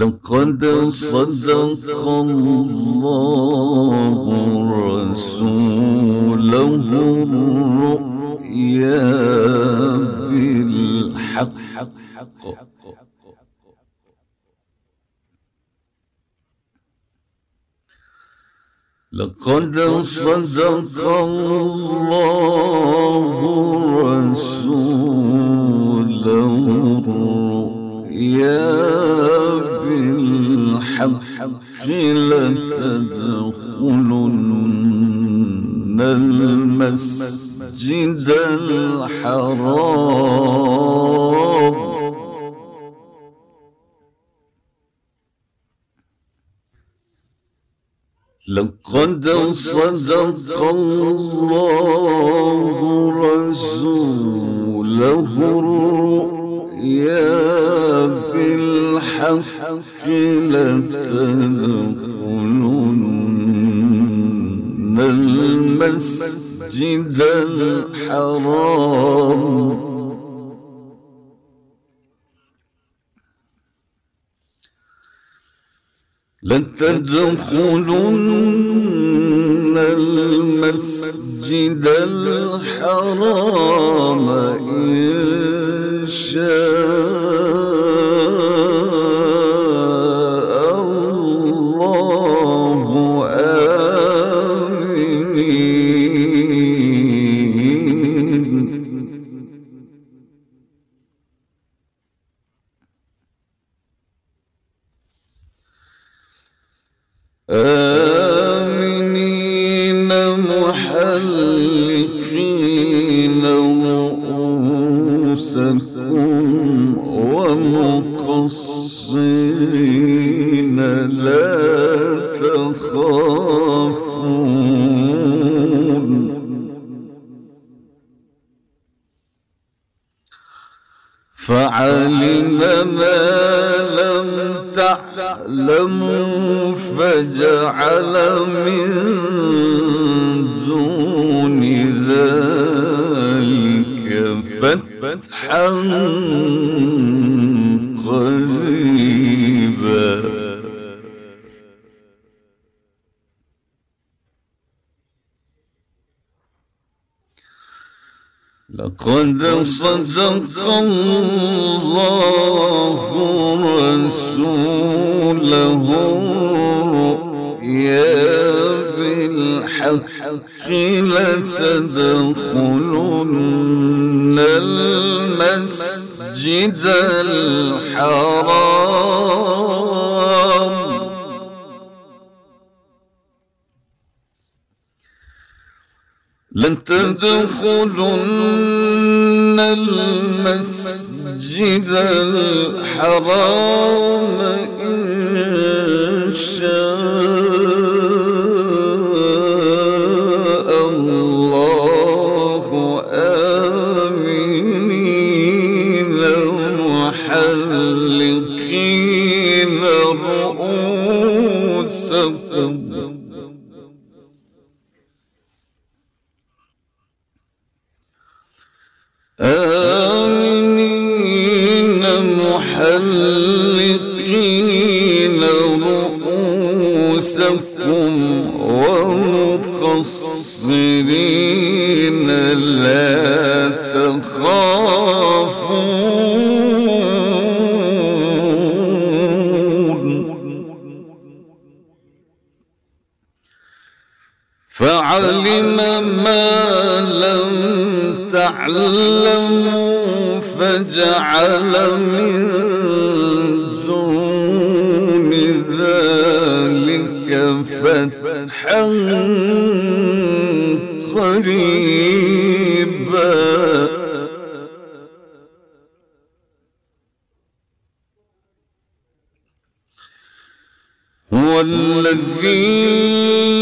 لقد صدق الله رسوله الرؤيا بالحق لقد صدق الله رسوله الرؤيا لقد صدق الله رسوله الرؤيا بالحق لتدخلن المسجد الحرام لتدخلن المسجد الحرام إن شاء الله. آمنين لم تعلموا فجعل من دون ذلك فتحا قريبا. لقد صدق الله رسوله الرؤيا بالحق لتدخلن المسجد الحرام. لن تدخلن المسجد الحرام إن شاء الله. آمنين محلقين رؤوسكم. آمنين محلقين رؤوسكم. فعلم ما لم تعلموا فجعل من دون ذلك فتحا قريبا. هو الذي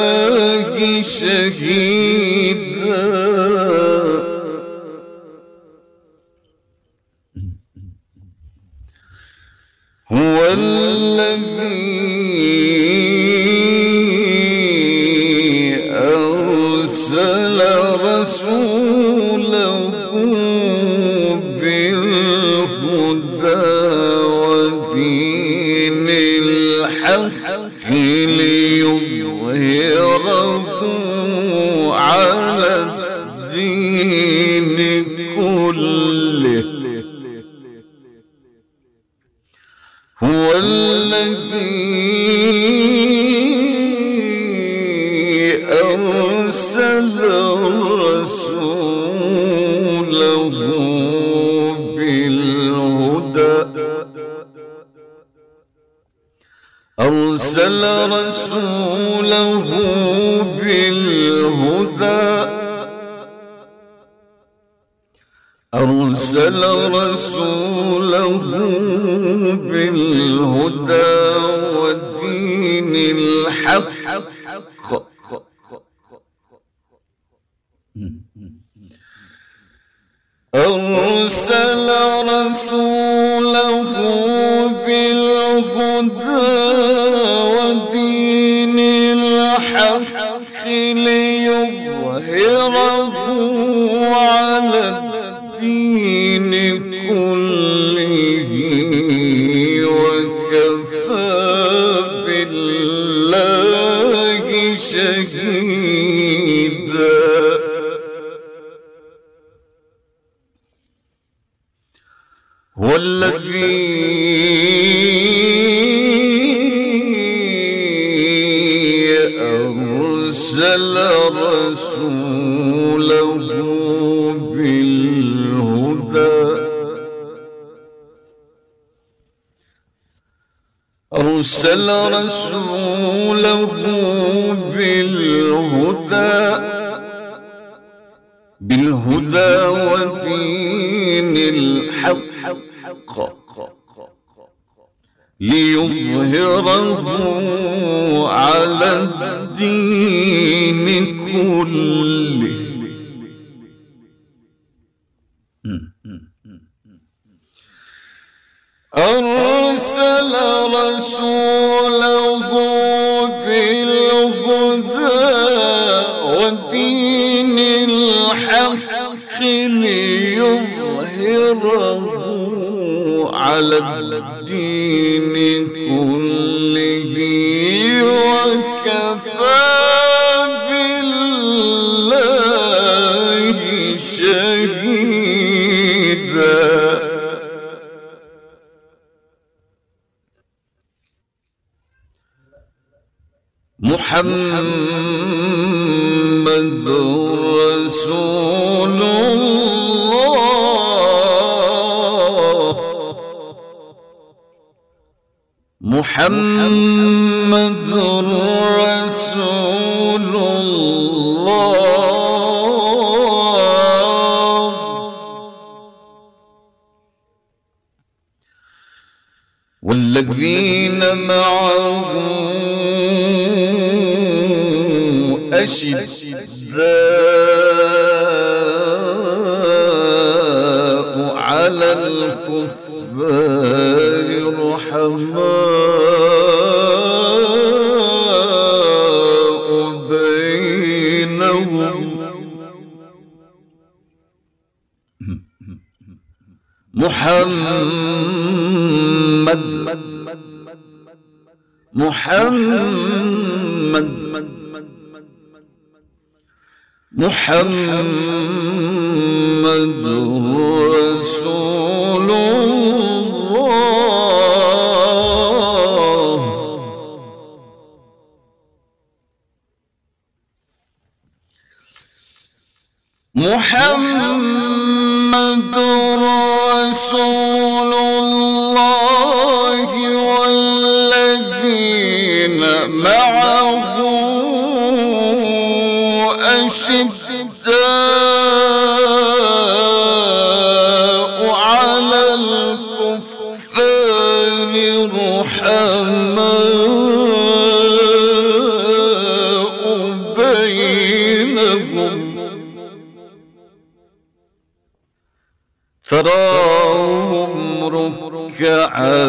شهيدا هو الذي أرسل رسوله أرسل رسوله بالهدى. أرسل رسوله بالهدى. ودين الحق. أرسل رسوله بالهدى ودين الحق ليظهره نيت أرسل رسوله بالهدى بالهدى ودين الحق ليظهره على الدين كله. أرسل رسوله بالهدى ودين الحق ليظهره على الدين محمد رسول الله. محمد رسول الله. والذين معه أشداء على الكفار رحماء بينهم. محمد محمد محمد رسول أشداء على الكفار رحماء بينهم. تراهم ركعا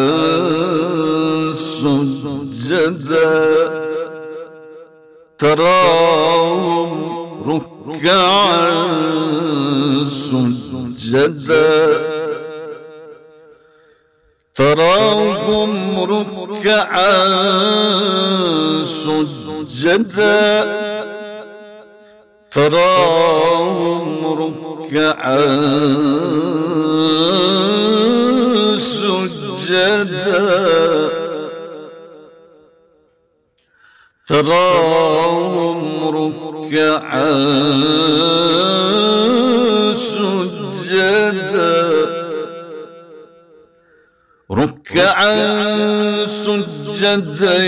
سجدا. تراهم ركعا سجدا تراهم ركعا سجدا تراهم ركعا سجدا تراهم ركعا سجدا. ركعا سجدا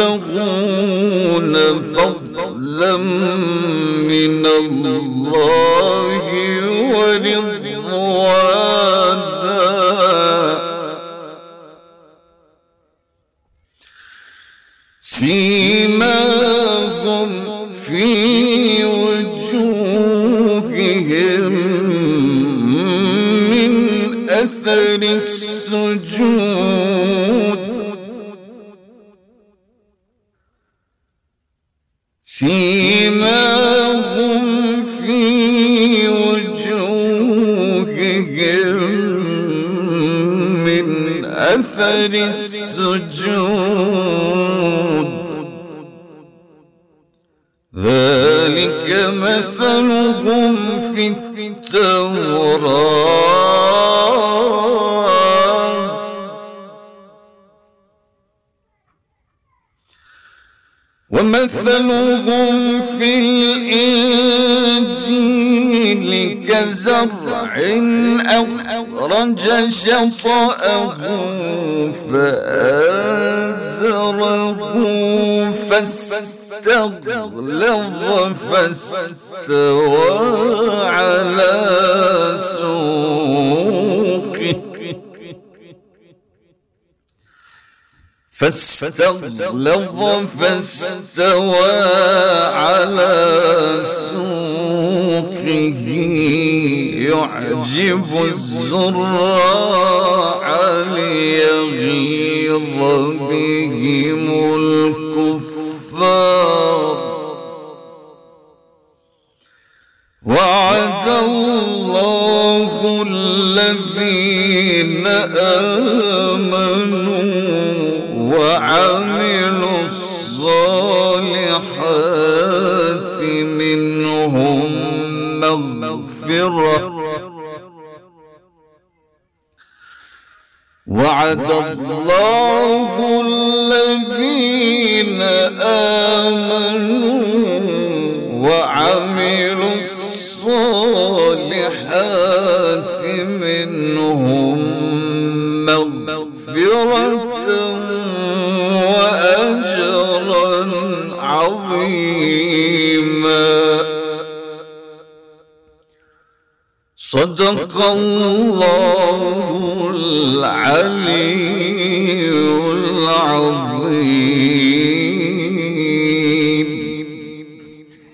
يبتغون فضلا من الله. السجود. سيماهم في وجوههم من أثر السجود. ذلك مثلهم في التوراة. ومثلهم في الإنجيل كزرع أخرج شطأه فآزره فاستغلظ فاستوى على سوقه. فاستغلظ فاستوى على سوقه يعجب الزراع ليغيظ بهم الكفار. وعد الله الذين آمنوا وعملوا الصالحات منهم مغفرة. وعد الله الذين آمنوا وعملوا الصالحات منهم مغفرة. صدق الله العليم.